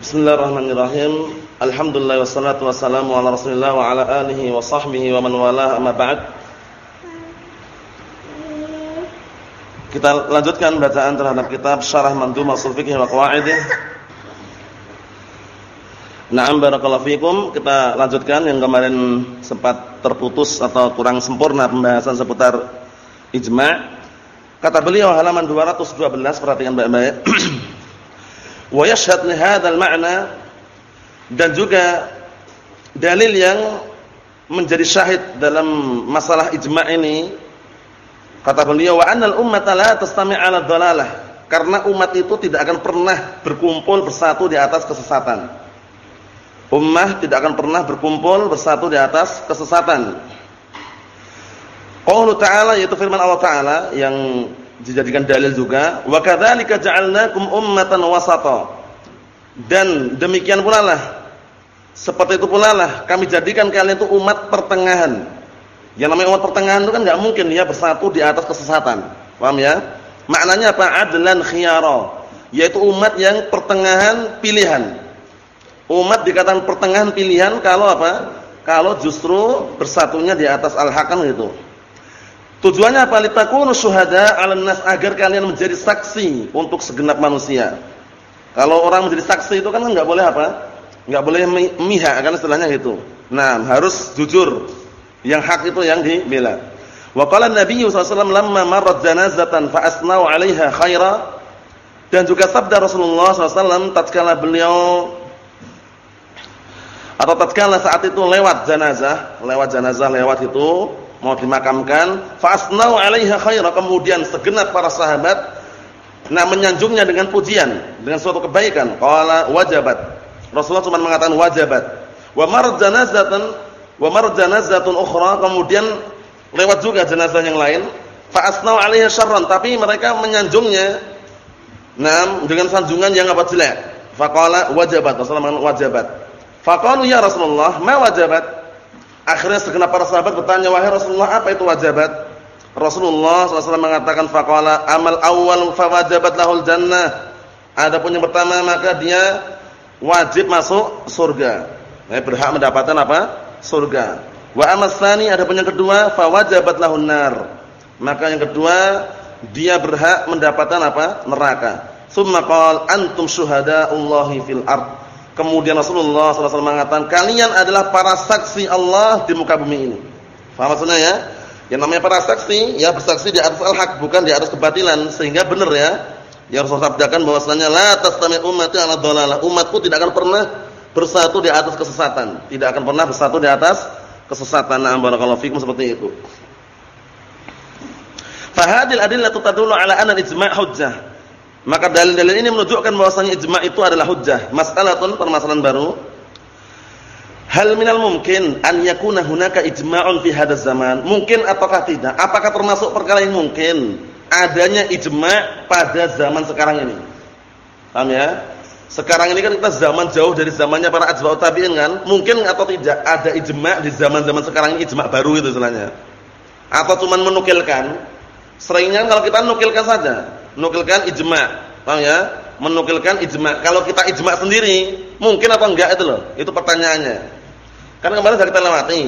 Bismillahirrahmanirrahim. Alhamdulillah wassalatu wassalamu ala Rasulillah wa ala alihi wa sahbihi wa man wala amma ba'd. Kita lanjutkan bacaan terhadap kitab Syarah Mandhumah Ushul Fiqh wa Qawaidih. Na'am barakallahu fikum. Kita lanjutkan yang kemarin sempat terputus atau kurang sempurna pembahasan seputar ijma'. Kata beliau halaman 212 perhatikan baik-baik. Wa yashhad li hadzal ma'na dan juga dalil yang menjadi syahid dalam masalah ijma' ini kata beliau wa annal ummata la tastami' 'ala dhalalah karena umat itu tidak akan pernah berkumpul bersatu di atas kesesatan. Ummah tidak akan pernah berkumpul bersatu di atas kesesatan. Qaulu ta'ala yaitu firman Allah Ta'ala yang dijadikan dalil juga. Wa kadzalika ja'alnakum ummatan wasata. Dan demikian pula lah seperti itu pula lah kami jadikan kalian itu umat pertengahan. Yang namanya umat pertengahan itu kan enggak mungkin ya bersatu di atas kesesatan. Paham ya? Maknanya apa? Adlan khiyara. Yaitu umat yang pertengahan pilihan. Umat dikatakan pertengahan pilihan kalau apa? Kalau justru bersatunya di atas al-haq gitu Tujuannya apa? Litakunu syuhada 'alan nas agar kalian menjadi saksi untuk segenap manusia. Kalau orang menjadi saksi itu kan enggak boleh apa? Enggak boleh mihak kan istilahnya gitu. Nah, harus jujur. Yang hak itu yang dibela. Wa qala Nabi sallallahu lamma marrat janazatan fa asnau 'alaiha khaira dan juga sabda Rasulullah SAW tatkala beliau atau tatkala saat itu lewat jenazah, lewat jenazah lewat itu mau dimakamkan, fasnau 'alaiha khaira, kemudian segenap para sahabat nah menyanjungnya dengan pujian, dengan suatu kebaikan. Qala wajabat. Rasulullah cuma mengatakan wajabat. Wa marad janazatan wa marad janazatun ukhra, kemudian lewat juga jenazah yang lain, fa asnau 'alaiha syarran, tapi mereka menyanjungnya nah dengan sanjungan yang apa jelek. Faqala wajabat. Rasulullah mengatakan wajabat. Faqalu ya Rasulullah, ma wajabat? Akhirnya segenap para sahabat bertanya, "Wahai Rasulullah, apa itu wajibat?" Rasulullah SAW mengatakan faqala amal awal fawajabat lahul jannah. Adapun yang pertama maka dia wajib masuk surga. Eh, berhak mendapatkan apa? Surga. Wa amal tsani adapun yang kedua fawajabat lahun nar. Maka yang kedua dia berhak mendapatkan apa? Neraka. Tsumma qala antum syuhada'ullahi fil ard. Kemudian Rasulullah SAW mengatakan, kalian adalah para saksi Allah di muka bumi ini. Faham maksudnya ya? Yang namanya para saksi, ya bersaksi di atas al-haq, bukan di atas kebatilan. Sehingga benar ya. Yang Rasulullah sabdakan bahwasanya la tastami ummati ala dhalalah. Umatku tidak akan pernah bersatu di atas kesesatan. Tidak akan pernah bersatu di atas kesesatan. Nah, barakallahu fikum seperti itu. Fahadil adillatu tadullu ala anna al-ijma' hujjah. Maka dalil-dalil ini menunjukkan bahwasanya ijma' itu adalah hujjah. Mas'alatun permasalahan baru. Hal minal mungkin an yakuna hunaka ijma'un fi hadzal zaman? Mungkin ataukah tidak? Apakah termasuk perkara yang mungkin adanya ijma' pada zaman sekarang ini? Paham ya? Sekarang ini kan kita zaman jauh dari zamannya para atba'ut tabi'in kan? Mungkin atau tidak ada ijma' di zaman-zaman sekarang ini ijma' baru itu istilahnya. Atau cuma menukilkan? Seringnya kalau kita nukilkan saja menukilkan ijma. Paham ya? Menukilkan ijma. Kalau kita ijma sendiri, mungkin atau enggak itu loh. Itu pertanyaannya. Karena kemarin sudah kita lewati.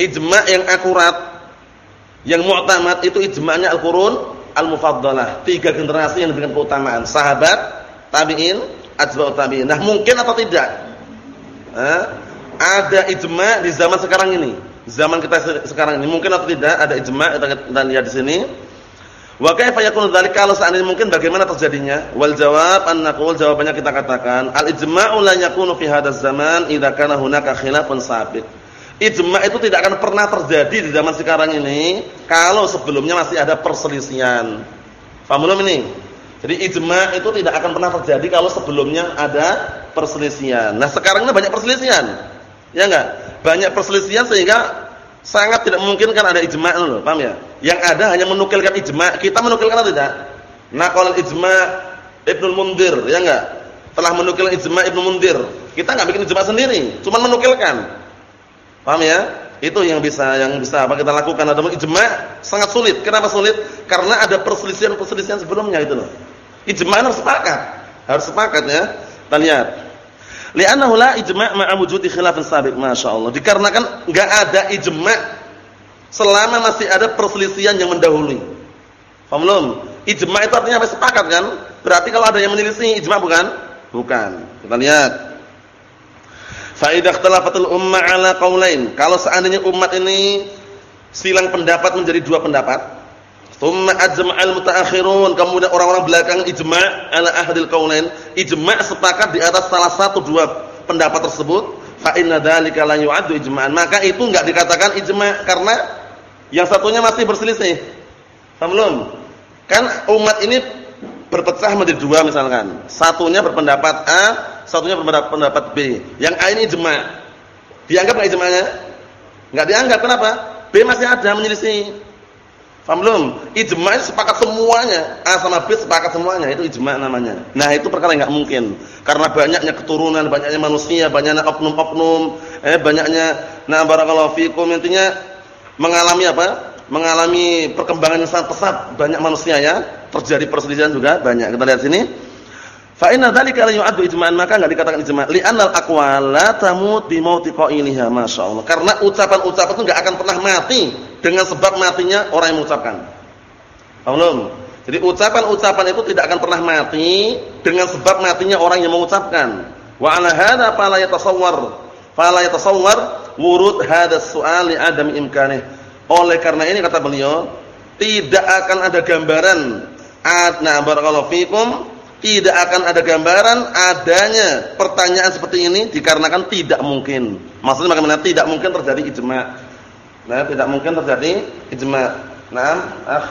Ijma yang akurat, yang mu'tamad itu ijma'nya Al-Qurun Al-Mufaddalah. Tiga generasi yang diberikan keutamaan. Sahabat, tabi'in, atba'ut tabi'in. Nah, mungkin atau tidak? Eh? Ada ijma di zaman sekarang ini. Zaman kita sekarang ini mungkin atau tidak ada ijma kita lihat di sini. Wa kaifa yakunu dzalik kalau seandainya mungkin bagaimana terjadinya? Wal jawab an naqul jawabannya kita katakan al ijma'u la yakunu fi hadzal zaman idza kana hunaka khilafun sabiq. Ijma' itu tidak akan pernah terjadi di zaman sekarang ini kalau sebelumnya masih ada perselisihan. Paham belum ini? Jadi ijma' itu tidak akan pernah terjadi kalau sebelumnya ada perselisihan. Nah, sekarang ini banyak perselisihan. Ya enggak? Banyak perselisihan sehingga sangat tidak memungkinkan ada ijma' loh, paham ya? Yang ada hanya menukilkan ijma'. Kita menukilkan atau tidak? Naqal ijma' Ibnu Mundir, ya enggak? Telah menukilkan ijma' Ibnu Mundir. Kita enggak bikin ijma' sendiri, cuma menukilkan. Paham ya? Itu yang bisa yang bisa apa kita lakukan. Ada ijma' sangat sulit. Kenapa sulit? Karena ada perselisihan-perselisihan sebelumnya itu loh. Ijma' harus sepakat. Harus sepakat ya. Kita lihat. Li'annahu la ijma' ma'a wujudi khilafin sabiq, masyaallah. Dikarenakan enggak ada ijma' selama masih ada perselisihan yang mendahului. Paham? Ijma' itu artinya apa? Sepakat kan? Berarti kalau ada yang menyelisih ijma' bukan? Bukan. Kita lihat. Fa idza ikhtalafatul umma 'ala qaulain. Kalau seandainya umat ini silang pendapat menjadi dua pendapat, thumma ajma'al mutaakhirun, kemudian orang-orang belakang ijma' 'ala ahdil qaulain, ijma' sepakat di atas salah satu dua pendapat tersebut, fa inna dzalika la yu'addu ijma'an. Maka itu enggak dikatakan ijma' karena yang satunya masih berselisih. Paham belum? Kan umat ini berpecah menjadi dua misalkan. Satunya berpendapat A, satunya berpendapat B. Yang A ini ijma'. Dianggap enggak ijma'nya? Enggak dianggap. Kenapa? B masih ada menyelisih. Paham belum? Ijma' sepakat semuanya. A sama B sepakat semuanya. Itu ijma' namanya. Nah, itu perkara yang enggak mungkin. Karena banyaknya keturunan, banyaknya manusia, banyaknya oknum-oknum, eh banyaknya nah barakallahu fikum intinya mengalami apa? Mengalami perkembangan yang sangat pesat banyak manusia ya. Terjadi perselisihan juga banyak. Kita lihat sini. Fa inna dzalika la yu'addu ijma'an maka enggak dikatakan ijma' li'annal aqwal la tamut bi mauti qailiha masyaallah. Karena ucapan-ucapan itu enggak akan pernah mati dengan sebab matinya orang yang mengucapkan. Paham Jadi ucapan-ucapan itu tidak akan pernah mati dengan sebab matinya orang yang mengucapkan. Wa 'ala hadza fala yatasawwar fala yatasawwar wurud hadha su'al li adam imkanih. Oleh karena ini kata beliau, tidak akan ada gambaran adna barakallahu fikum tidak akan ada gambaran adanya pertanyaan seperti ini dikarenakan tidak mungkin. Maksudnya bagaimana? Tidak mungkin terjadi ijma'. Nah, tidak mungkin terjadi ijma'. Nah, ah.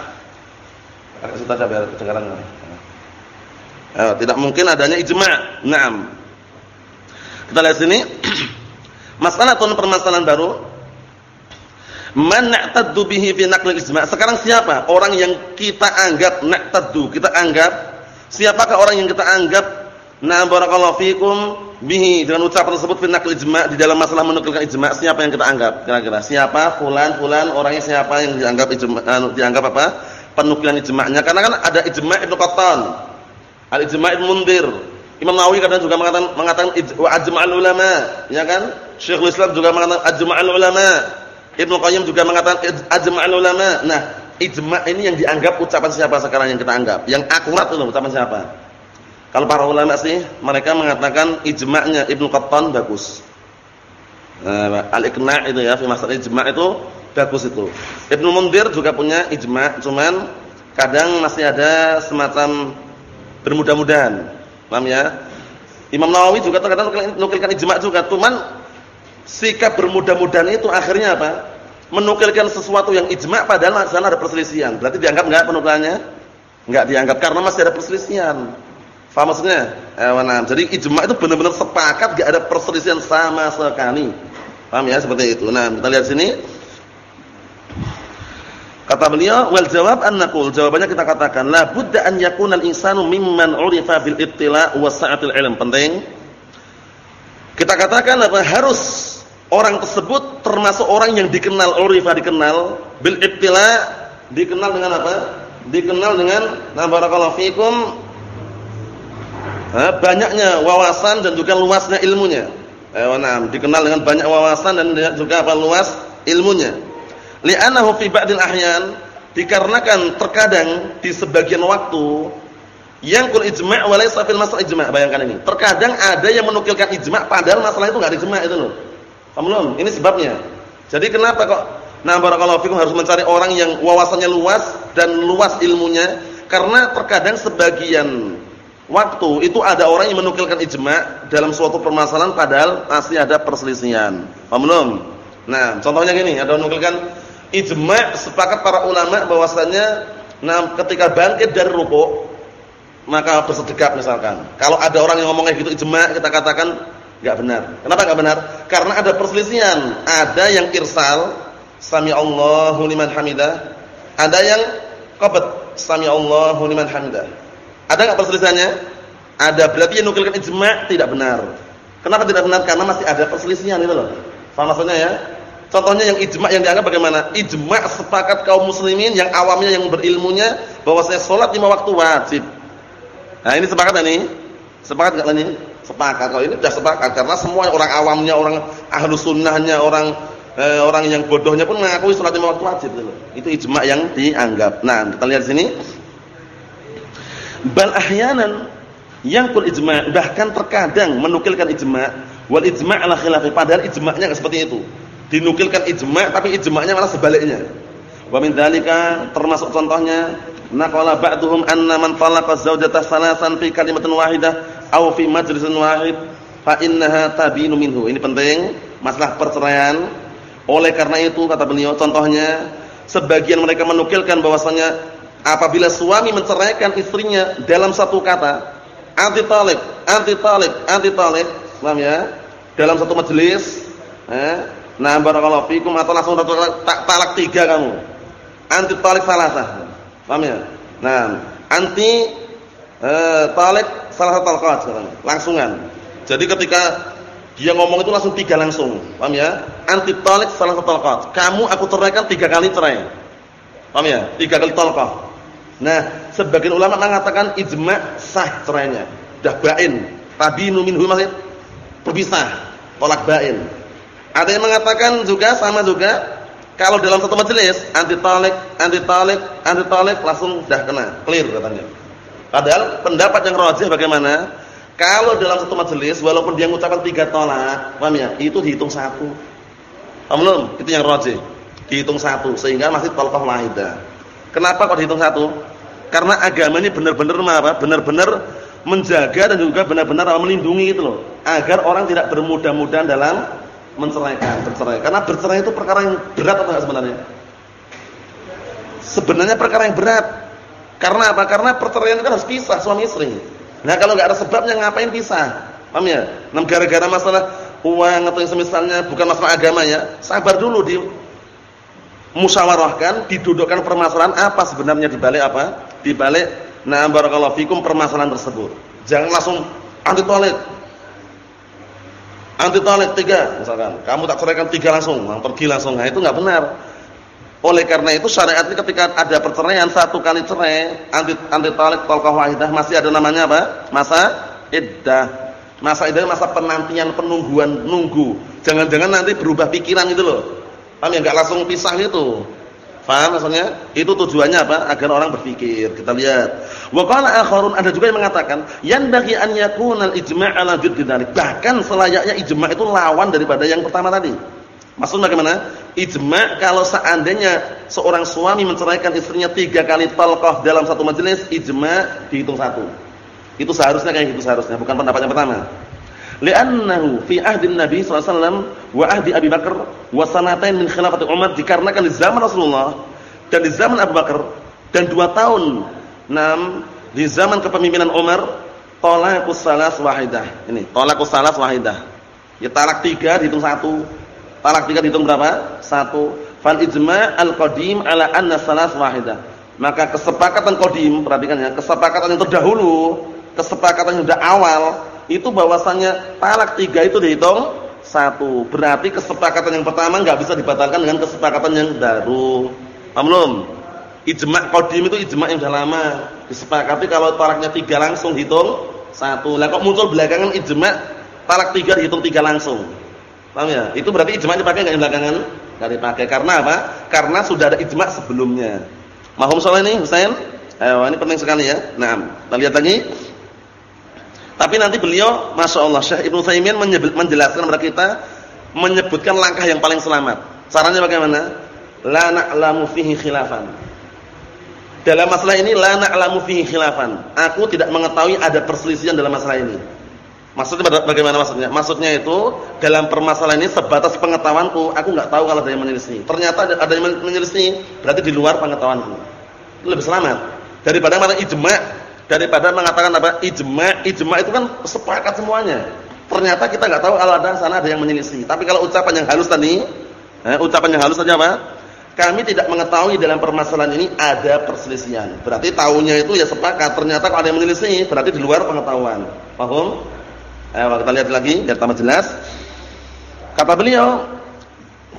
Agak saja biar kedengaran. Eh, tidak mungkin adanya ijma'. Naam. Kita lihat sini. Masalah atau permasalahan baru. Man na'taddu bihi fi naql ijma'. Sekarang siapa? Orang yang kita anggap na'taddu, kita anggap Siapakah orang yang kita anggap na barakallahu fikum bihi dengan ucapan tersebut fi naqli ijma' di dalam masalah menukilkan ijma' siapa yang kita anggap kira-kira? Siapa? Fulan fulan orangnya siapa yang dianggap ijma' anu, dianggap apa? Penukilan ijma'nya. Karena kan ada ijma' Ibnu Qattan al ijma' Ibnu Mundir. Imam Nawawi kadang juga mengatakan mengatakan ajma'ul ulama ya kan? Syekhul Islam juga mengatakan ajma'ul ulama. Ibnu Qayyim juga mengatakan ajma'ul ulama. Nah ijma' ini yang dianggap ucapan siapa sekarang yang kita anggap? Yang akurat itu ucapan siapa? Kalau para ulama sih mereka mengatakan ijma'nya Ibnu Qattan bagus. Nah, Al-Iqna' itu ya, fi ijma' itu bagus itu. Ibnu Mundir juga punya ijma', cuman kadang masih ada semacam bermudah-mudahan. Paham ya? Imam Nawawi juga terkadang nukilkan ijma' juga, cuman sikap bermudah-mudahan itu akhirnya apa? Menukilkan sesuatu yang ijma' padahal sana ada perselisihan. Berarti dianggap enggak penukilannya? Enggak dianggap karena masih ada perselisihan. Faham maksudnya? Eh, nah, jadi ijma' itu benar-benar sepakat enggak ada perselisihan sama sekali. Paham ya seperti itu. Nah, kita lihat sini. Kata beliau, wal jawab an naqul. Jawabannya kita katakan, la budda an yakuna al-insanu mimman 'urifa bil ittila' wa sa'atil ilm. Penting. Kita katakan apa? Harus orang tersebut termasuk orang yang dikenal urifa dikenal bil ibtila dikenal dengan apa? Dikenal dengan na barakallahu fikum banyaknya wawasan dan juga luasnya ilmunya. Eh nah, dikenal dengan banyak wawasan dan juga apa luas ilmunya. Li'annahu fi ba'dil ahyan dikarenakan terkadang di sebagian waktu yang kul ijma' wa fil masalah ijma' bayangkan ini terkadang ada yang menukilkan ijma' padahal masalah itu enggak ada ijma' itu loh Paham Ini sebabnya. Jadi kenapa kok nah barakallahu fikum harus mencari orang yang wawasannya luas dan luas ilmunya? Karena terkadang sebagian waktu itu ada orang yang menukilkan ijma dalam suatu permasalahan padahal masih ada perselisihan. Paham? Nah, contohnya gini, ada menukilkan ijma sepakat para ulama bahwasanya nah ketika bangkit dari rukuk maka bersedekap misalkan. Kalau ada orang yang ngomong kayak gitu ijma kita katakan Enggak benar. Kenapa enggak benar? Karena ada perselisihan. Ada yang irsal, sami Allahu liman hamidah. Ada yang qabd, sami Allahu liman hamidah. Ada enggak perselisihannya? Ada. Berarti yang nukilkan ijma' tidak benar. Kenapa tidak benar? Karena masih ada perselisihan itu loh. Paham maksudnya ya? Contohnya yang ijma' yang dianggap bagaimana? Ijma' sepakat kaum muslimin yang awamnya yang berilmunya bahwasanya salat lima waktu wajib. Nah, ini sepakat ini? Sepakat enggak ini? Sepakat kalau ini sudah sepakat karena semua orang awamnya, orang ahlu sunnahnya, orang eh, orang yang bodohnya pun mengakui sholat lima waktu wajib itu. Itu ijma yang dianggap. Nah, kita lihat sini. Bal ahyanan yang kul ijma bahkan terkadang menukilkan ijma wal ijma ala khilafi padahal ijma'nya enggak seperti itu. Dinukilkan ijma tapi ijma'nya malah sebaliknya. Wa min dzalika termasuk contohnya naqala ba'dhum anna man talaqa zawjata salasan fi kalimatin wahidah aw fi majlisin wahid fa innaha tabinu minhu. Ini penting masalah perceraian. Oleh karena itu kata beliau contohnya sebagian mereka menukilkan bahwasanya apabila suami menceraikan istrinya dalam satu kata anti talib, anti talib, anti talib, paham ya? Dalam satu majelis, eh, nah barakallahu fikum atau langsung tak talak tiga kamu. Anti talib salasah. Paham ya? Nah, anti eh, talib salah satu talqat sekarang, langsungan. Jadi ketika dia ngomong itu langsung tiga langsung, paham ya? Anti talib salah satu talqat. Kamu aku ceraikan tiga kali cerai. Paham ya? Tiga kali talqah. Nah, sebagian ulama mengatakan ijma sah cerainya. Dah bain, tabinu minhu maksudnya berpisah, tolak bain. Ada yang mengatakan juga sama juga kalau dalam satu majelis anti talak, anti talak, anti talak langsung dah kena, clear katanya. Padahal pendapat yang rajih bagaimana? Kalau dalam satu majelis walaupun dia mengucapkan tiga tolak, paham ya? Itu dihitung satu. Paham? Itu yang rajih. Dihitung satu sehingga masih talqah wahidah. Kenapa kok dihitung satu? Karena agama ini benar-benar apa? Benar-benar menjaga dan juga benar-benar melindungi itu loh, agar orang tidak bermudah-mudahan dalam menceraikan, bercerai. Karena bercerai itu perkara yang berat atau enggak sebenarnya? Sebenarnya perkara yang berat. Karena apa? Karena perceraian itu kan harus pisah suami istri. Nah, kalau nggak ada sebabnya ngapain pisah? Paham ya? Nah, gara-gara masalah uang atau yang semisalnya bukan masalah agama ya. Sabar dulu di musyawarahkan, didudukkan permasalahan apa sebenarnya di balik apa? Di balik nah barakallahu fikum permasalahan tersebut. Jangan langsung anti toilet. Anti toilet tiga misalkan. Kamu tak ceraikan tiga langsung, pergi langsung. Nah, itu nggak benar. Oleh karena itu syariat ini ketika ada perceraian satu kali cerai, anti anti talak talqah wahidah masih ada namanya apa? Masa iddah. Masa iddah masa penantian penungguan nunggu. Jangan-jangan nanti berubah pikiran gitu loh. Paham ya enggak langsung pisah gitu. Paham maksudnya? Itu tujuannya apa? Agar orang berpikir. Kita lihat. Wa qala akharun ada juga yang mengatakan, "Yanbaghi an yakuna al-ijma' ala jidd Bahkan selayaknya ijma' itu lawan daripada yang pertama tadi. Maksudnya bagaimana? Ijma kalau seandainya seorang suami menceraikan istrinya tiga kali talqah dalam satu majelis, ijma dihitung satu. Itu seharusnya kayak gitu seharusnya, bukan pendapat yang pertama. Li'annahu fi ahdi Nabi sallallahu wa ahdi Abi Bakar wa sanatain min khilafati Umar dikarenakan di zaman Rasulullah dan di zaman Abu Bakar dan dua tahun enam di zaman kepemimpinan Umar talaqus salas wahidah. Ini, talaqus salas wahidah. Ya talak tiga dihitung satu Talak tiga dihitung berapa? Satu. Fal ijma' al-qadim ala anna salas wahidah. Maka kesepakatan qadim, perhatikan ya, kesepakatan yang terdahulu, kesepakatan yang sudah awal, itu bahwasannya talak tiga itu dihitung satu. Berarti kesepakatan yang pertama enggak bisa dibatalkan dengan kesepakatan yang baru. Paham belum? Ijma' qadim itu ijma' yang sudah lama. Disepakati kalau talaknya tiga langsung hitung satu. Lah kok muncul belakangan ijma' talak tiga dihitung tiga langsung. Paham ya? Itu berarti ijma dipakai enggak belakangan? Enggak dipakai. Karena apa? Karena sudah ada ijma sebelumnya. Mahum soal ini, Husain? Ayo, ini penting sekali ya. Nah, kita lihat lagi. Tapi nanti beliau, masya Allah, Syekh Ibnu Taimin menjelaskan kepada kita, menyebutkan langkah yang paling selamat. Caranya bagaimana? La na'lamu fihi khilafan. Dalam masalah ini la na'lamu fihi khilafan. Aku tidak mengetahui ada perselisihan dalam masalah ini. Maksudnya bagaimana maksudnya? Maksudnya itu dalam permasalahan ini sebatas pengetahuanku, aku nggak tahu kalau ada yang menyelisih. Ternyata ada yang menyelisih, berarti di luar pengetahuanku. Lebih selamat daripada mana ijma, daripada mengatakan apa? Ijma, ijma itu kan sepakat semuanya. Ternyata kita nggak tahu kalau ada sana ada yang menyelisih. Tapi kalau ucapan yang halus tadi, eh, ucapan yang halus tadi apa? Kami tidak mengetahui dalam permasalahan ini ada perselisihan. Berarti tahunya itu ya sepakat. Ternyata kalau ada yang menyelisih, berarti di luar pengetahuan. Paham? Ayo kita lihat lagi biar tambah jelas. Kata beliau,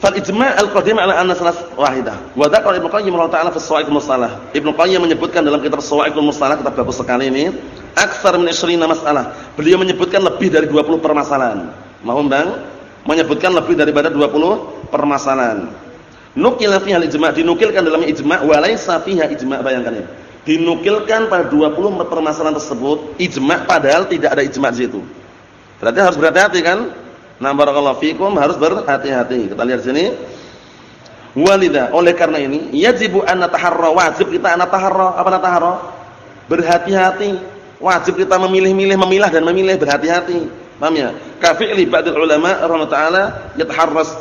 "Fal ijma' al-qadim 'ala anna salas wahidah." Wa Ibnu Qayyim rahimahullah fi Shawa'iqul Mustalah. Ibnu Qayyim menyebutkan dalam kitab Shawa'iqul Mustalah kitab bagus sekali ini, aksar min 20 masalah. Beliau menyebutkan lebih dari 20 permasalahan. Mohon Bang? Menyebutkan lebih daripada 20 permasalahan. Nukil fiha al-ijma' dinukilkan dalam ijma' wa laisa fiha ijma' bayangkan ya. Dinukilkan pada 20 permasalahan tersebut ijma' padahal tidak ada ijma' di situ. Berarti harus berhati-hati kan? Nah barakallahu fikum harus berhati-hati. Kita lihat sini. Walida oleh karena ini yajibu an nataharra wajib kita an nataharra apa nataharra? Berhati-hati. Wajib kita memilih-milih memilah dan memilih berhati-hati. Paham ya? Ka fi'li ba'dil ulama rahimahullah taala yataharras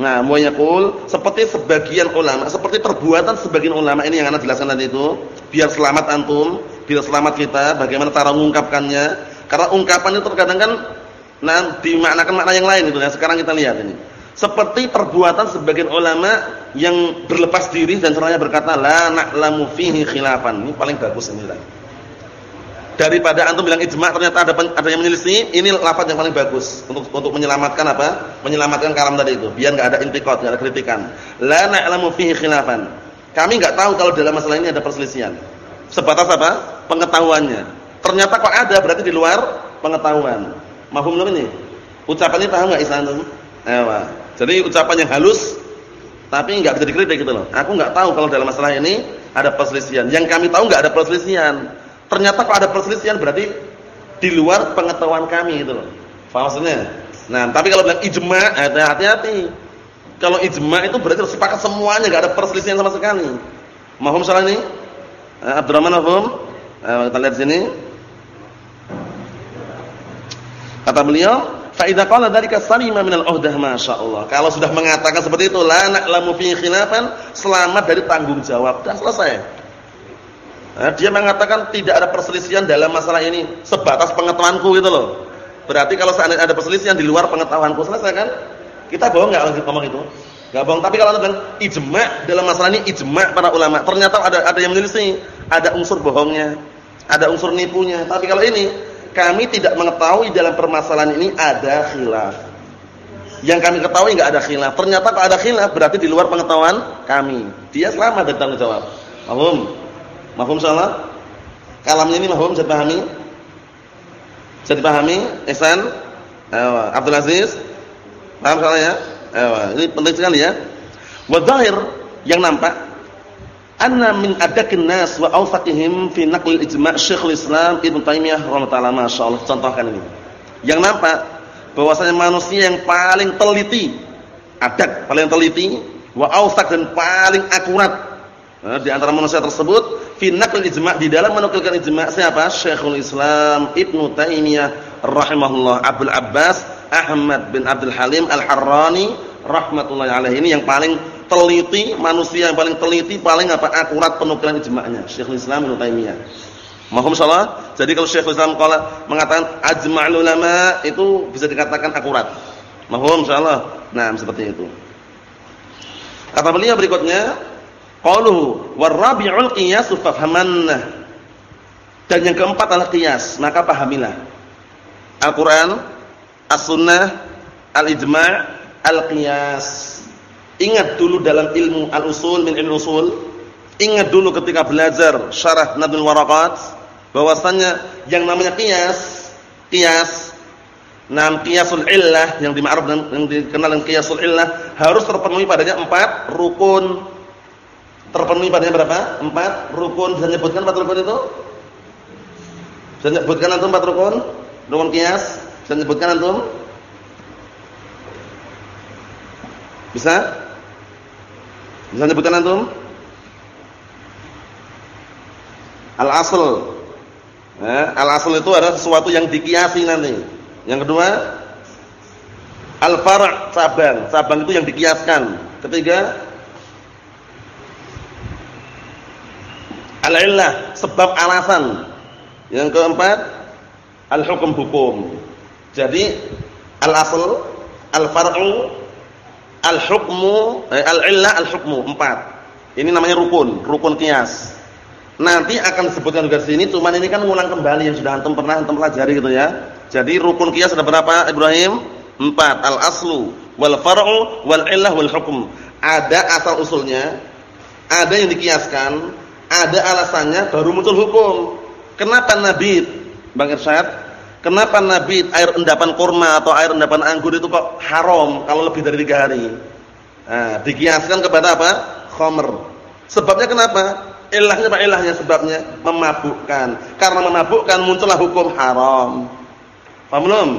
Nah, mau yaqul seperti sebagian ulama, seperti perbuatan sebagian ulama ini yang anak jelaskan tadi itu, biar selamat antum, biar selamat kita, bagaimana cara mengungkapkannya. Karena ungkapan itu terkadang kan nah dimaknakan makna yang lain itu ya. Sekarang kita lihat ini. Seperti perbuatan sebagian ulama yang berlepas diri dan seraya berkata la na'lamu fihi khilafan. Ini paling bagus ini lah daripada antum bilang ijma ternyata ada ada yang menyelisih, ini lafaz yang paling bagus untuk untuk menyelamatkan apa? Menyelamatkan kalam tadi itu, biar enggak ada intikad, enggak ada kritikan. La na'lamu fihi khilafan. Kami enggak tahu kalau dalam masalah ini ada perselisihan. Sebatas apa? Pengetahuannya. Ternyata kok ada, berarti di luar pengetahuan. Mahfum belum ini? Ucapan ini paham enggak Islam? Ewa. Jadi ucapan yang halus tapi enggak bisa dikritik gitu loh. Aku enggak tahu kalau dalam masalah ini ada perselisihan. Yang kami tahu enggak ada perselisihan. Ternyata kalau ada perselisihan berarti di luar pengetahuan kami itu loh. Faham maksudnya? Nah, tapi kalau bilang ijma, hati-hati. Kalau ijma itu berarti sepakat semuanya, enggak ada perselisihan sama sekali. Mahum salah ini? Eh, Abdurrahman mahum? Eh, kita lihat sini. Kata beliau, fa idza qala dzalika salima minal uhdah masyaallah. Kalau sudah mengatakan seperti itu, la na'lamu fi khilafan, selamat dari tanggung jawab. Sudah selesai. Nah, dia mengatakan tidak ada perselisihan dalam masalah ini sebatas pengetahuanku gitu loh. Berarti kalau seandainya ada perselisihan di luar pengetahuanku selesai kan? Kita bohong enggak ngomong itu? Enggak bohong. Tapi kalau dengan ijma dalam masalah ini ijma para ulama, ternyata ada ada yang menyelisih, ada unsur bohongnya, ada unsur nipunya. Tapi kalau ini kami tidak mengetahui dalam permasalahan ini ada khilaf. Yang kami ketahui enggak ada khilaf. Ternyata kalau ada khilaf berarti di luar pengetahuan kami. Dia selamat dari tanggung jawab. Paham? Mahfum salah? Kalamnya ini mahfum bisa dipahami? Bisa dipahami? Ihsan? Abdul Aziz? Paham salah ya? Ayo, ini penting sekali ya. Wa zahir yang nampak anna min adakin nas wa awsaqihim fi naql ijma' Syekhul Islam Ibnu Taimiyah rahimahullah masyaallah contohkan ini. Yang nampak bahwasanya manusia yang paling teliti, adak paling teliti, wa awsaq dan paling akurat Nah, di antara manusia tersebut fi naql ijma' di dalam menukilkan ijma' siapa? Syekhul Islam Ibnu Taimiyah rahimahullah Abdul Abbas Ahmad bin Abdul Halim Al-Harrani rahmatullahi alaihi ini yang paling teliti, manusia yang paling teliti, paling apa akurat penukilan ijma'nya Syekhul Islam Ibnu Taimiyah. Mahum salah. Jadi kalau Syekhul Islam kala mengatakan ajma'ul ulama itu bisa dikatakan akurat. Mahum insyaallah. Nah, seperti itu. Kata beliau berikutnya, Qaluhu warabi'ul qiyas fafhamanna. Dan yang keempat adalah qiyas, maka pahamilah. Al-Qur'an, As-Sunnah, Al-Ijma', Al-Qiyas. Ingat dulu dalam ilmu al-usul min ilmu usul, ingat dulu ketika belajar syarah Nadul Waraqat bahwasanya yang namanya qiyas, qiyas Nam qiyasul illah yang dimakruf dan yang dikenal dengan qiyasul illah harus terpenuhi padanya empat rukun terpenuhi padanya berapa? Empat rukun. Bisa nyebutkan empat rukun itu? Bisa nyebutkan antum empat rukun? Rukun kias? Bisa nyebutkan antum? Bisa? Bisa nyebutkan antum? Al-asl. Eh, al-asl itu adalah sesuatu yang dikiasi nanti. Yang kedua, al-far' cabang. Cabang itu yang dikiaskan. Ketiga, Al-illah, sebab alasan. Yang keempat, al-hukum hukum. Jadi al-asl, al-far'u, al-hukmu, eh, al-illah, al-hukmu, empat. Ini namanya rukun, rukun kias. Nanti akan disebutkan juga sini, cuman ini kan ngulang kembali yang sudah antum pernah antum pelajari gitu ya. Jadi rukun kias ada berapa, Ibrahim? Empat. Al-aslu, wal far'u, wal illah, wal hukm. Ada asal usulnya, ada yang dikiaskan, ada alasannya baru muncul hukum. Kenapa Nabi Bang Irsyad, kenapa Nabi air endapan kurma atau air endapan anggur itu kok haram kalau lebih dari tiga hari? Nah, dikiaskan kepada apa? Khomer. Sebabnya kenapa? Ilahnya apa ilahnya sebabnya? Memabukkan. Karena memabukkan muncullah hukum haram. Paham belum?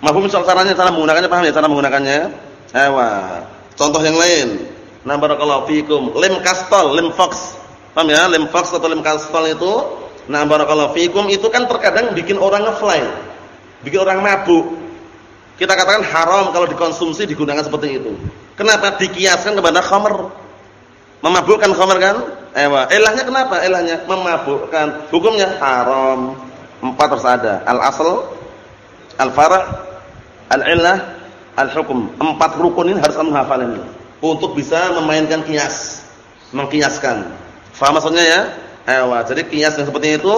Mafhum caranya cara menggunakannya paham ya cara menggunakannya? Ewa. Contoh yang lain. Nah barakallahu fikum. Lem kastol, lem fox. Paham ya? Lem fox atau lem kastol itu nah barakallahu fikum itu kan terkadang bikin orang ngefly. Bikin orang mabuk. Kita katakan haram kalau dikonsumsi digunakan seperti itu. Kenapa? Dikiaskan kepada khamr. Memabukkan khamr kan? Ewa. Elahnya kenapa? Elahnya memabukkan. Hukumnya haram. Empat harus ada. Al-asl, al-fara', al-illah, al-hukum. Empat rukun ini harus kamu hafal ini untuk bisa memainkan kias, mengkiaskan. Faham maksudnya ya? Ewa. Jadi kias yang seperti itu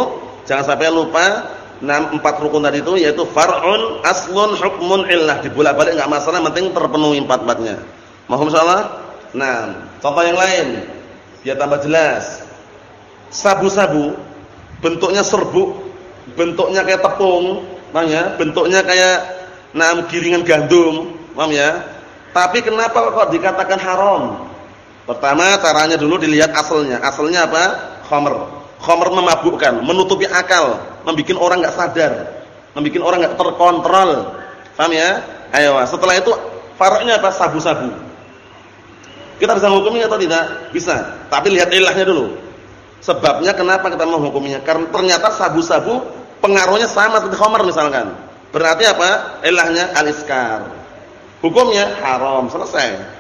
jangan sampai lupa enam empat rukun tadi itu yaitu far'un, aslun, hukmun, illah. Dibolak-balik enggak masalah, penting terpenuhi empat-empatnya. Mohon insyaallah. Nah, contoh yang lain biar tambah jelas. Sabu-sabu bentuknya serbuk, bentuknya kayak tepung, ya? Bentuknya kayak enam giringan gandum, paham ya? Tapi kenapa kok dikatakan haram? Pertama caranya dulu dilihat asalnya. Asalnya apa? Khamr. Khamr memabukkan, menutupi akal, membuat orang enggak sadar, membuat orang enggak terkontrol. Paham ya? Ayo, setelah itu faraknya apa? Sabu-sabu. Kita bisa menghukumnya atau tidak? Bisa. Tapi lihat ilahnya dulu. Sebabnya kenapa kita menghukumnya? Karena ternyata sabu-sabu pengaruhnya sama seperti khamr misalkan. Berarti apa? Ilahnya al-iskar. Hukumnya haram, selesai.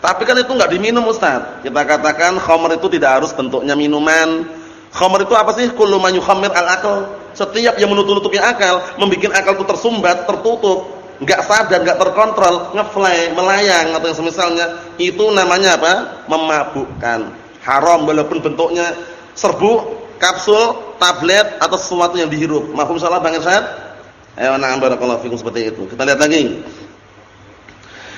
Tapi kan itu enggak diminum Ustaz. Kita katakan khamr itu tidak harus bentuknya minuman. Khamr itu apa sih? Kullu man yukhammir al-aql. Setiap yang menutup-nutupi akal, membuat akal itu tersumbat, tertutup, enggak sadar, enggak terkontrol, ngefly, melayang atau yang semisalnya, itu namanya apa? Memabukkan. Haram walaupun bentuknya serbuk, kapsul, tablet atau sesuatu yang dihirup. Mahfum salah Bang Irsyad? Ayo na'am barakallahu fikum seperti itu. Kita lihat lagi.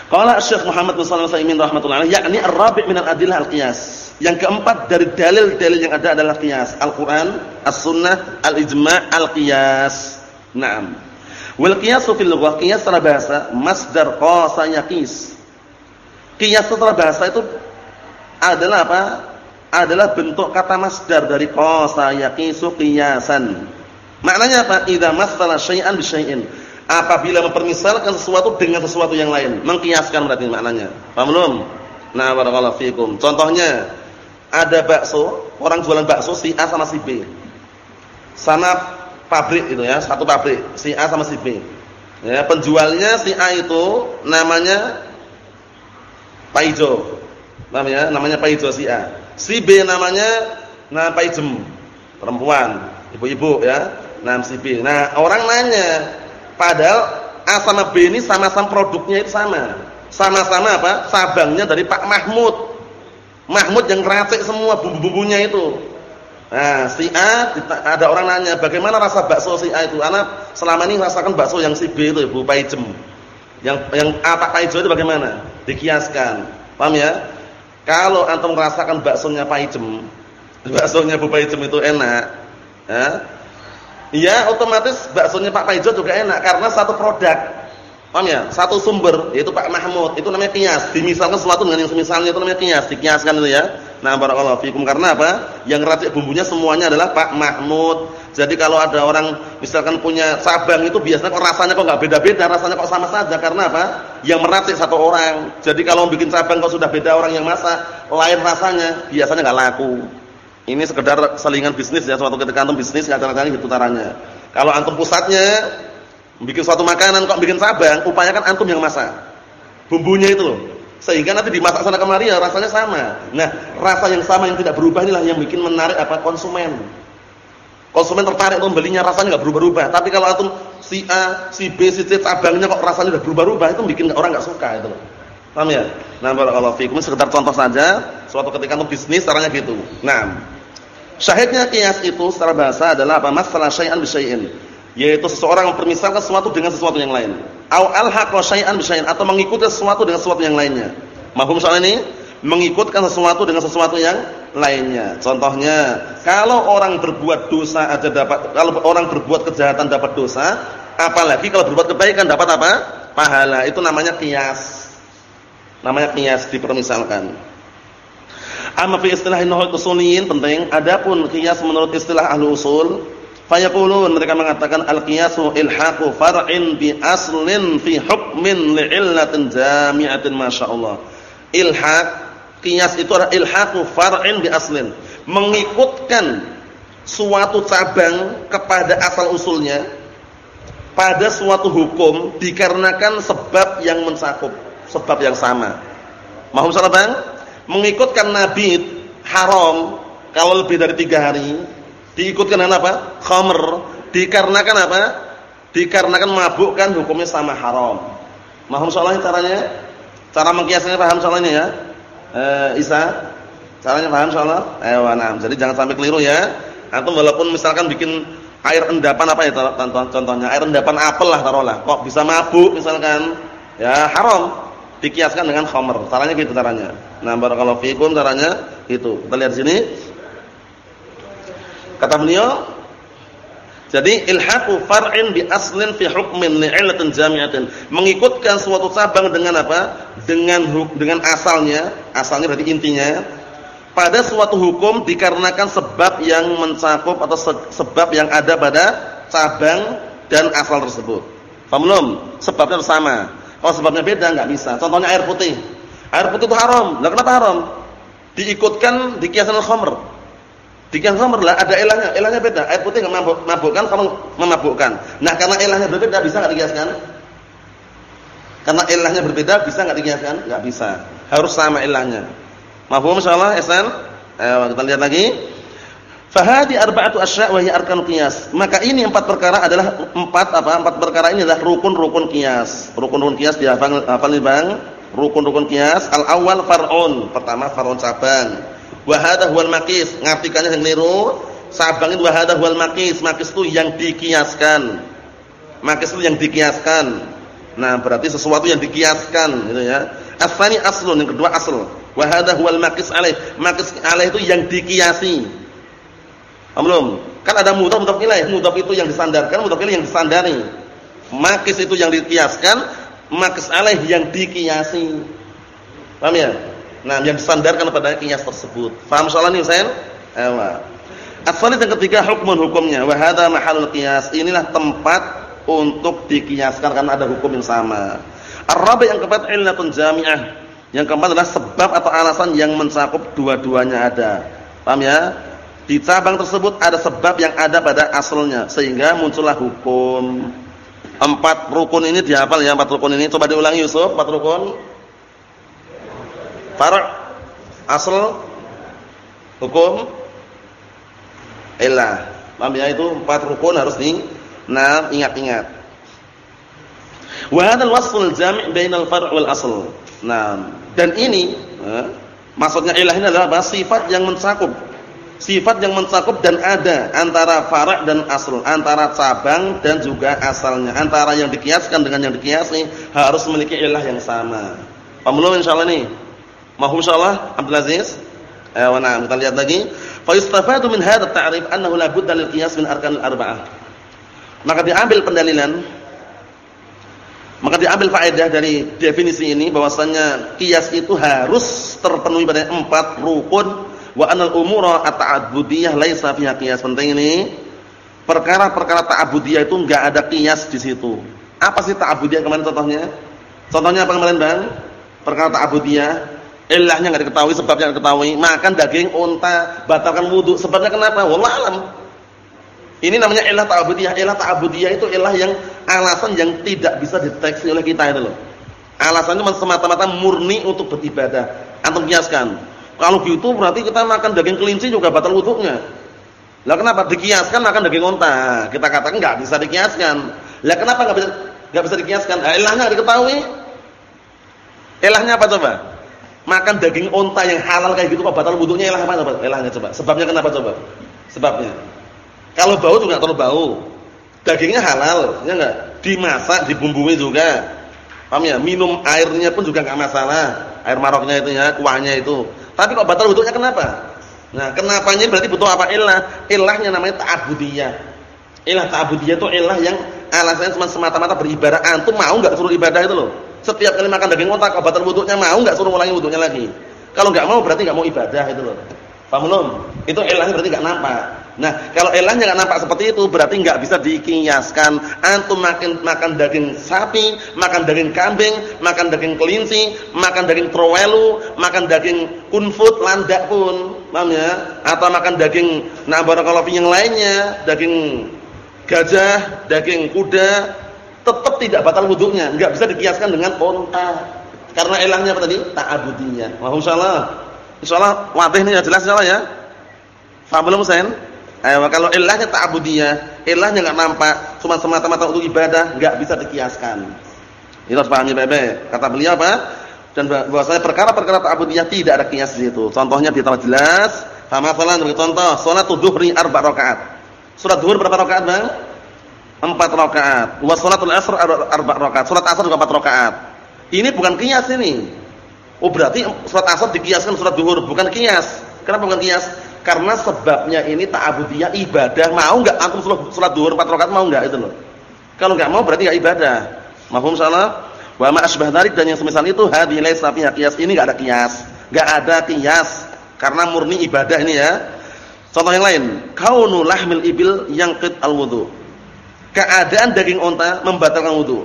Qala Syekh Muhammad bin Shalih Al-Utsaimin rahimatullah yakni ar-rabi' min al-adillah al-qiyas. Yang keempat dari dalil-dalil yang ada adalah qiyas. Al-Qur'an, As-Sunnah, Al-Ijma', Al-Qiyas. Naam. Wal qiyasu fil lughah qiyas secara bahasa masdar qasa yaqis. Qiyas secara bahasa itu adalah apa? Adalah bentuk kata masdar dari qasa yaqisu qiyasan. Maknanya apa? Idza masala syai'an bi syai'in apabila mempermisalkan sesuatu dengan sesuatu yang lain. Mengkiaskan berarti maknanya. Paham belum? Nah, barakallahu fikum. Contohnya, ada bakso, orang jualan bakso si A sama si B. Sama pabrik itu ya, satu pabrik, si A sama si B. Ya, penjualnya si A itu namanya Pak Ijo. Namanya namanya Pak Ijo si A. Si B namanya nah Pak Ijem, perempuan, ibu-ibu ya. Nah, si B. Nah, orang nanya, Padahal A sama B ini sama-sama produknya itu sama. Sama-sama apa? Sabangnya dari Pak Mahmud. Mahmud yang racik semua bumbu-bumbunya itu. Nah, si A ada orang nanya, "Bagaimana rasa bakso si A itu?" Anak selama ini rasakan bakso yang si B itu, Bu Paijem. Yang yang A Pak Paijem itu bagaimana? Dikiaskan. Paham ya? Kalau antum merasakan baksonya Paijem, baksonya Bu Paijem itu enak, ya, Ya otomatis baksonya Pak Paijo juga enak karena satu produk. Paham ya? Satu sumber yaitu Pak Mahmud. Itu namanya kias. Dimisalkan sesuatu dengan yang semisalnya itu namanya kias. Dikiaskan itu ya. Nah, barakallahu fikum karena apa? Yang racik bumbunya semuanya adalah Pak Mahmud. Jadi kalau ada orang misalkan punya cabang itu biasanya kok rasanya kok enggak beda-beda, rasanya kok sama saja karena apa? Yang meracik satu orang. Jadi kalau bikin cabang kok sudah beda orang yang masak, lain rasanya, biasanya enggak laku. Ini sekedar selingan bisnis ya, suatu ketika antum bisnis enggak cara-cara gitu caranya. Kalau antum pusatnya bikin suatu makanan kok bikin sabang, upayakan antum yang masak. Bumbunya itu loh. Sehingga nanti dimasak sana kemari ya rasanya sama. Nah, rasa yang sama yang tidak berubah inilah yang bikin menarik apa konsumen. Konsumen tertarik untuk belinya rasanya enggak berubah-ubah. Tapi kalau antum si A, si B, si C cabangnya kok rasanya udah berubah-ubah itu bikin orang enggak suka itu loh. Paham ya? Nah, barakallahu fikum sekedar contoh saja, suatu ketika antum bisnis caranya gitu. Nah, Syahidnya kias itu secara bahasa adalah apa? Masalah syai'an bisyai'in. Yaitu seseorang mempermisalkan sesuatu dengan sesuatu yang lain. Au alhaqa syai'an bisyai'in atau mengikuti sesuatu dengan sesuatu yang lainnya. Mahfum soal ini? Mengikutkan sesuatu dengan sesuatu yang lainnya. Contohnya, kalau orang berbuat dosa aja dapat kalau orang berbuat kejahatan dapat dosa, apalagi kalau berbuat kebaikan dapat apa? Pahala. Itu namanya kias. Namanya kias dipermisalkan. Amma fi istilah nahul usuliyin penting, adapun kias menurut istilah ahli usul, fayaqulun mereka mengatakan al-qiyasu ilhaqu far'in bi aslin fi hukmin li'illatin jami'atin masyaallah. Ilhaq Qiyas itu adalah ilhaqu far'in bi aslin, mengikutkan suatu cabang kepada asal usulnya pada suatu hukum dikarenakan sebab yang mencakup, sebab yang sama. Mahum salah Bang? Mengikutkan nabi haram kalau lebih dari tiga hari, diikutkan dengan apa? Khamr, dikarenakan apa? Dikarenakan mabuk kan hukumnya sama haram. Mahum soalnya caranya? Cara mengkiasnya paham soalnya ya? eh, Isa? Caranya paham insyaallah? Eh, nah. Jadi jangan sampai keliru ya. Antum walaupun misalkan bikin air endapan apa ya contohnya air endapan apel lah taruhlah. Kok bisa mabuk misalkan? Ya haram. Dikiaskan dengan khamr. Caranya gitu caranya. Nah, barakallahu fikum caranya itu. Kita lihat sini. Kata beliau, jadi ilhaqu far'in bi aslin fi hukmin li'illatin jami'atin. Mengikutkan suatu cabang dengan apa? Dengan dengan asalnya, asalnya berarti intinya pada suatu hukum dikarenakan sebab yang mencakup atau sebab yang ada pada cabang dan asal tersebut. Paham belum? Sebabnya sama. Kalau sebabnya beda enggak bisa. Contohnya air putih. Air putih itu haram. Lah kenapa haram? Diikutkan di kiasan khamr. Dikian khamr lah ada ilahnya, ilahnya beda. Air putih enggak mabuk, mabukkan, kalau memabukkan. Nah, karena ilahnya berbeda bisa enggak dikiaskan? Karena ilahnya berbeda bisa enggak dikiaskan? Enggak bisa. Harus sama ilahnya. Mafhum insyaallah, Ihsan? Ayo kita lihat lagi. Fahadi arba'atu asya' wa hiya arkanul qiyas. Maka ini empat perkara adalah empat apa? Empat perkara ini adalah rukun-rukun qiyas. Rukun-rukun qiyas dihafal hafal nih, Bang? Rukun-rukun qiyas. Al-awwal far'un. Pertama far'un cabang. Wa hadha huwal maqis. Ngartikannya yang keliru. Sabang itu wa hadha huwal maqis. Maqis itu yang dikiaskan. Maqis itu yang dikiaskan. Nah, berarti sesuatu yang dikiaskan gitu ya. Asani aslun, yang kedua asl. Wa hadha huwal maqis alaih. Maqis alaih itu yang dikiasi. Belum? Kan ada mudhaf mudhaf ilaih. Mudhaf itu yang disandarkan, mudhaf ilaih yang disandari. Maqis itu yang dikiaskan, maqis alaih yang dikiasi. Paham ya? Nah, yang disandarkan pada kias tersebut. Faham soalan ini, Husain? Ewa. Asal yang ketiga hukuman hukumnya. Wa hadza mahallul qiyas. Inilah tempat untuk dikiaskan karena ada hukum yang sama. Ar-rabi yang keempat illatun jami'ah. Yang keempat adalah sebab atau alasan yang mencakup dua-duanya ada. Paham ya? Di cabang tersebut ada sebab yang ada pada asalnya sehingga muncullah hukum. Empat rukun ini dihafal ya, empat rukun ini. Coba diulangi Yusuf, empat rukun. Far' asal hukum illah. Paham ya itu empat rukun harus di nah ingat-ingat. Wa hadzal wasful jami' bainal far' wal asl. Nah, dan ini eh, maksudnya ilah ini adalah sifat yang mencakup. Sifat yang mencakup dan ada antara far' dan asl, antara cabang dan juga asalnya, antara yang dikiaskan dengan yang dikiasi harus memiliki ilah yang sama. Belum insyaallah nih? Mahum insyaallah Abdul Aziz. Eh, nah, kita lihat lagi. Fa yustafadu min hadha at-ta'rif annahu la budda lil qiyas min arkanil arba'ah. Maka diambil pendalilan maka diambil faedah dari definisi ini bahwasanya qiyas itu harus terpenuhi pada empat rukun wa anal umura at-ta'abbudiyah laisa fiha qiyas. Penting ini perkara-perkara ta'abbudiyah itu enggak ada qiyas di situ. Apa sih ta'abbudiyah kemarin contohnya? Contohnya apa kemarin, Bang? Perkara ta'abbudiyah Ilahnya enggak diketahui, sebabnya enggak diketahui. Makan daging unta batalkan wudu. Sebabnya kenapa? Wallah alam. Ini namanya ilah ta'budiyah. Ilah ta'budiyah itu ilah yang alasan yang tidak bisa dideteksi oleh kita itu loh. Alasannya semata-mata murni untuk beribadah. Antum kiaskan. Kalau gitu berarti kita makan daging kelinci juga batal wudunya. Lah kenapa dikiaskan makan daging unta? Kita katakan enggak bisa dikiaskan. Lah kenapa enggak bisa enggak bisa dikiaskan? Nah, enggak diketahui. Ilahnya apa coba? makan daging unta yang halal kayak gitu kok batal wudunya elah apa coba? Elahnya coba. Sebabnya kenapa coba? Sebabnya. Kalau bau juga terlalu bau. Dagingnya halal, ya enggak? Dimasak, dibumbui juga. Paham ya? Minum airnya pun juga enggak masalah. Air maroknya itu ya, kuahnya itu. Tapi kok batal wudunya kenapa? Nah, kenapanya berarti butuh apa? Ilah. Ilahnya namanya ta'abudiyah. Ilah ta'abudiyah itu ilah yang alasannya cuma semata-mata beribadah. Antum mau enggak suruh ibadah itu loh? Setiap kali makan daging otak, batal wudunya mau enggak suruh ulangi wudunya lagi? Kalau enggak mau berarti enggak mau ibadah itu loh. Paham belum? Itu ilahnya berarti enggak nampak. Nah, kalau ilahnya enggak nampak seperti itu berarti enggak bisa dikiaskan. Antum makan makan daging sapi, makan daging kambing, makan daging kelinci, makan daging trowelu, makan daging kunfut, landak pun, paham ya? Atau makan daging nah barakallahu yang lainnya, daging gajah, daging kuda, tetap tidak batal wudhunya, enggak bisa dikiaskan dengan unta. Karena ilahnya apa tadi? Ta'abudinya. Wahum salah. Insyaallah wadih ini ya jelas insyaallah ya. Faham belum Husain? Ayo kalau ilahnya ta'abudiyah, ilahnya enggak nampak, cuma semata-mata untuk ibadah, enggak bisa dikiaskan. Ini harus pahami baik-baik. Kata beliau apa? Dan bahwasanya perkara-perkara ta'abudiyah tidak ada kias di situ. Contohnya kita jelas. Sama salat bagi contoh, salat dzuhri arba' rakaat. Salat zuhur berapa rakaat, Bang? 4 rakaat. Wa salatul asr arba' rakaat. Salat asar juga 4 rakaat. Ini bukan kias ini. Oh berarti surat asar dikiaskan surat duhur, bukan kias. Kenapa bukan kias? Karena sebabnya ini ta'abudiyah ibadah. Mau enggak aku surat duhur 4 rakaat mau enggak itu loh. Kalau enggak mau berarti enggak ibadah. Mafhum salah? Wa ma asbah dan yang semisal itu hadhihi laisa qiyas. Ini enggak ada kias. Enggak ada kias karena murni ibadah ini ya. Contoh yang lain, kaunu lahmil ibil yangqit al-wudu. Keadaan daging unta membatalkan wudu.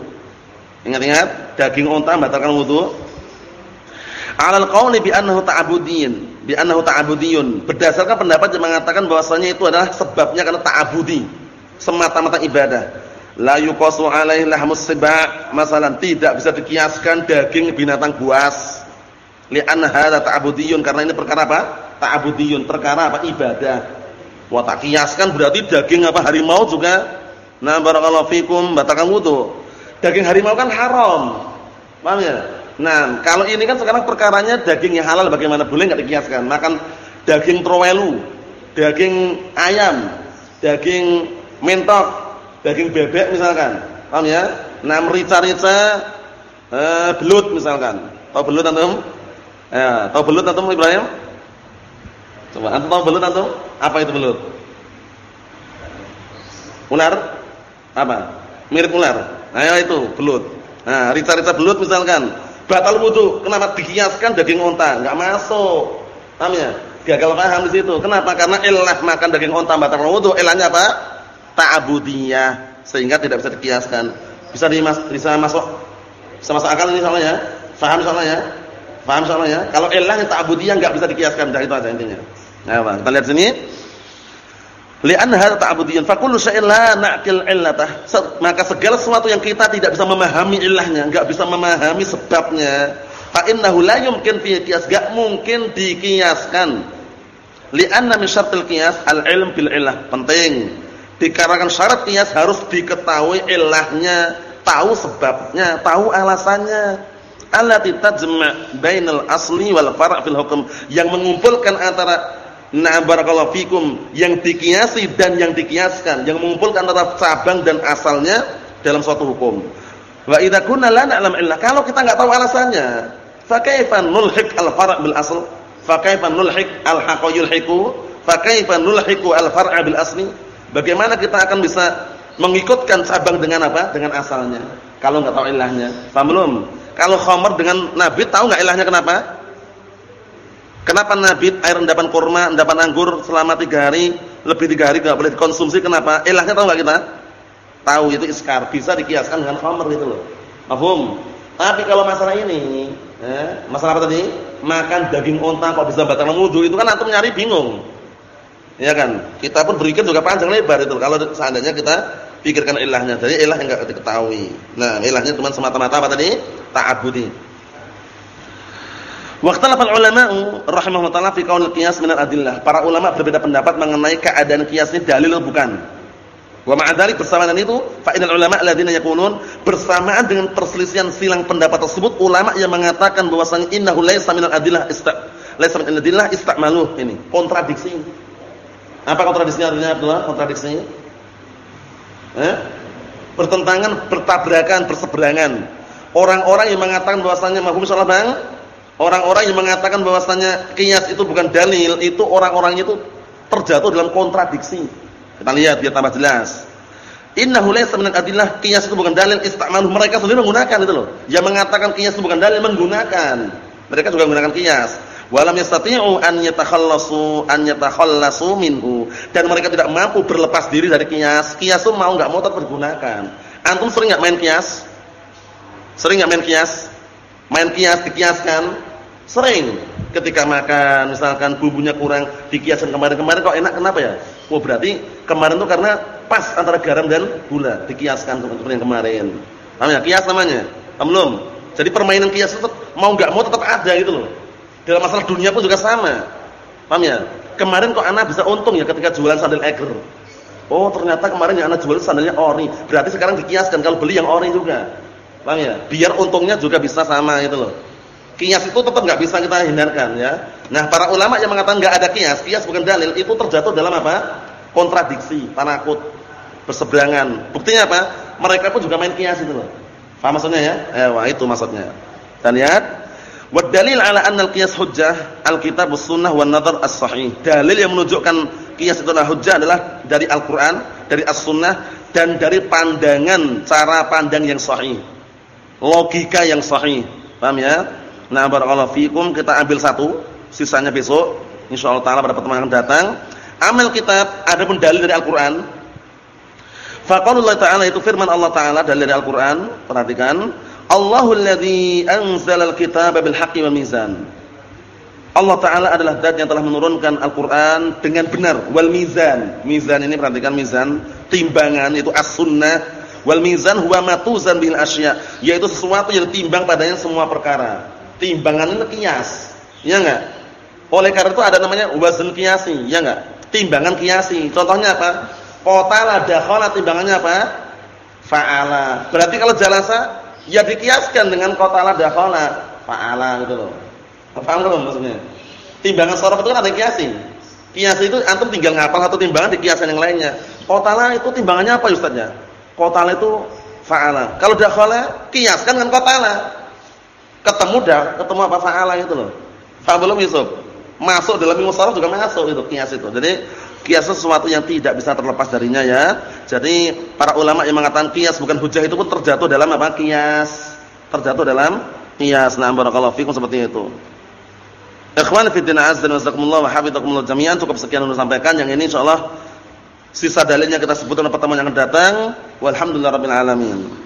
Ingat-ingat, daging unta membatalkan wudu 'alal qawli bi annahu ta'abudiyin, bi annahu ta'abudiyun. Berdasarkan pendapat yang mengatakan bahwasanya itu adalah sebabnya karena ta'abudi, semata-mata ibadah. La yuqasu 'alaihi lahmus siba', masalan tidak bisa dikiaskan daging binatang buas. Li'anna hadza ta'abudiyun karena ini perkara apa? Ta'abudiyun, perkara apa? Ibadah. Wa tak kiaskan berarti daging apa harimau juga nah barakallahu fikum batalkan wudu. Daging harimau kan haram. Paham ya? Nah, kalau ini kan sekarang perkaranya daging yang halal bagaimana boleh nggak dikiaskan? Makan daging trowelu, daging ayam, daging mentok, daging bebek misalkan. Paham ya? Nah, merica-rica eh, belut misalkan. Tahu belut antum? Ya, tahu belut antum Ibrahim? Coba antum tahu belut antum? Apa itu belut? Ular? Apa? Mirip ular. Nah, itu belut. Nah, rica-rica belut misalkan batal wudu. Kenapa dikiaskan daging unta? Enggak masuk. Paham ya? Gagal paham di situ. Kenapa? Karena ilah makan daging unta batal wudu. Ilahnya apa? Ta'abudiyah. Sehingga tidak bisa dikiaskan. Bisa dimas bisa masuk bisa masuk akal ini soalnya ya? Paham soalnya ya? Paham soalnya ya? Kalau ilahnya ta'abudiyah enggak bisa dikiaskan. Dah itu aja intinya. Nah, kita lihat sini. Li'anna hadza ta'budiyyun fa kullu syai'in la na'qil illatah. Maka segala sesuatu yang kita tidak bisa memahami ilahnya, enggak bisa memahami sebabnya, fa innahu la yumkin fi qiyas, enggak mungkin dikiaskan. Li'anna min syartil qiyas al-ilm bil illah. Penting. Dikarenakan syarat qiyas harus diketahui ilahnya, tahu sebabnya, tahu alasannya. Allati tajma' bainal asli wal far' fil hukm, yang mengumpulkan antara Nah barakallahu fikum yang dikiasi dan yang dikiaskan yang mengumpulkan antara cabang dan asalnya dalam suatu hukum. Wa idza kunna la na'lam illa kalau kita enggak tahu alasannya, fa kaifa nulhiq al-far' bil asl? Fa kaifa nulhiq al-haqqa yulhiqu? Fa kaifa nulhiqu al-far'a bil asli? Bagaimana kita akan bisa mengikutkan cabang dengan apa? Dengan asalnya. Kalau enggak tahu ilahnya. Paham belum? Kalau khamar dengan nabi tahu enggak ilahnya kenapa? Kenapa Nabi air endapan kurma, endapan anggur selama tiga hari, lebih tiga hari tidak boleh dikonsumsi? Kenapa? Ilahnya tahu nggak kita? Tahu itu iskar, bisa dikiaskan dengan khamr itu loh. Mafhum? Tapi kalau masalah ini, eh, masalah apa tadi? Makan daging onta kok bisa batal wudu itu kan antum nyari bingung. Ya kan? Kita pun berpikir juga panjang lebar itu. Kalau seandainya kita pikirkan ilahnya, jadi ilah yang enggak diketahui. Nah, ilahnya cuma semata-mata apa tadi? Ta'abudi. Waqtalafal ulama'u rahimahullah taala fi qaul qiyas min al-adillah. Para ulama berbeda pendapat mengenai keadaan qiyas ini dalil bukan. Wa ma'a dzalik bersamaan itu fa innal ulama alladziina yaqulun bersamaan dengan perselisihan silang pendapat tersebut ulama yang mengatakan bahwasanya innahu laisa min al-adillah ista laisa min al-adillah istamaluh ini kontradiksi. Apa kontradiksinya artinya Abdullah? Kontradiksi. Eh? Bertentangan, bertabrakan, berseberangan. Orang-orang yang mengatakan bahwasanya mahum salah bang Orang-orang yang mengatakan bahwasanya kias itu bukan dalil, itu orang-orangnya itu terjatuh dalam kontradiksi. Kita lihat biar tambah jelas. Innahu laysa min adillah qiyas itu bukan dalil istamalu mereka sendiri menggunakan itu loh. Yang mengatakan qiyas itu bukan dalil menggunakan. Mereka juga menggunakan qiyas. Walam yastati'u an yatakhallasu an yatakhallasu minhu. Dan mereka tidak mampu berlepas diri dari qiyas. Qiyas itu mau enggak mau tetap digunakan. Antum sering enggak main qiyas? Sering enggak main qiyas? Main qiyas dikiaskan? Sering. Ketika makan misalkan bumbunya kurang dikiaskan kemarin-kemarin kok enak kenapa ya? Oh berarti kemarin itu karena pas antara garam dan gula, dikiaskan seperti yang kemarin. Paham ya? Kias namanya. Belum? Jadi permainan kias itu mau enggak mau tetap ada gitu loh. Dalam masalah dunia pun juga sama. Paham ya? Kemarin kok anak bisa untung ya ketika jualan sandal Eger. Oh, ternyata kemarin yang anak jual sandalnya ori. Berarti sekarang dikiaskan kalau beli yang ori juga. Paham ya? Biar untungnya juga bisa sama gitu loh. Kias itu tetap enggak bisa kita hindarkan ya. Nah, para ulama yang mengatakan enggak ada kias, kias bukan dalil, itu terjatuh dalam apa? Kontradiksi, tanakut, berseberangan. Buktinya apa? Mereka pun juga main kias itu loh. Paham maksudnya ya? Eh, wah itu maksudnya. Kita lihat Wa dalil ala anna al-qiyas hujjah al-kitab was-sunnah wan nadhar as-sahih. Dalil yang menunjukkan qiyas itu adalah hujjah adalah dari Al-Qur'an, dari as-sunnah dan dari pandangan cara pandang yang sahih. Logika yang sahih. Paham ya? Nah, barakallahu fikum kita ambil satu, sisanya besok insyaallah taala pada pertemuan akan datang. Amal kitab ada pun dalil dari Al-Qur'an. Faqaulullah ta'ala itu firman Allah taala dalil dari Al-Qur'an, perhatikan. Allahul ladzi anzalal kitaba bil haqqi wal mizan. Allah taala adalah zat yang telah menurunkan Al-Qur'an dengan benar wal mizan. Mizan ini perhatikan mizan, timbangan itu as-sunnah wal mizan huwa matuzan bil asya, yaitu sesuatu yang timbang padanya semua perkara timbangan itu kias. Ya enggak? Oleh karena itu ada namanya wazn kiasi, ya enggak? Timbangan kiasi. Contohnya apa? Qatala dakhala timbangannya apa? Fa'ala. Berarti kalau jalasa ya dikiaskan dengan qatala dakhala fa'ala gitu loh. Paham belum maksudnya? Timbangan sorof itu kan ada kiasi. Kiasi itu antum tinggal ngapal satu timbangan di kiasan yang lainnya. Qatala itu timbangannya apa Ustaznya? Qatala itu fa'ala. Kalau dakhala kiaskan dengan qatala ketemu dah, ketemu apa fa'ala itu loh. Faham belum Yusuf? Masuk dalam ilmu saraf juga masuk itu kias itu. Jadi kias sesuatu yang tidak bisa terlepas darinya ya. Jadi para ulama yang mengatakan kias bukan hujah itu pun terjatuh dalam apa? Kias. Terjatuh dalam kias. Nah, barakallahu fikum seperti itu. Ikhwan fi din azza wa jazakumullah wa jami'an. Cukup sekian untuk sampaikan yang ini insyaallah sisa dalilnya kita sebutkan pada pertemuan yang akan datang. Walhamdulillahirabbil alamin.